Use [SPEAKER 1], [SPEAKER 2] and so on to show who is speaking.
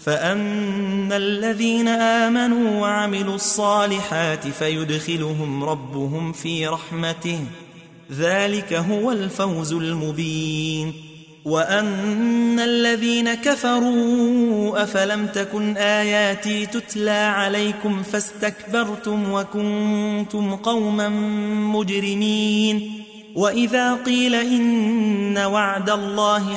[SPEAKER 1] فأما الذين آمنوا وعملوا الصالحات فيدخلهم ربهم في رحمته ذلك هو الفوز المبين وأن الذين كفروا أفلم تكن آياتي تتلى عليكم فاستكبرتم وكنتم قوما مجرمين وإذا قيل إن وعد الله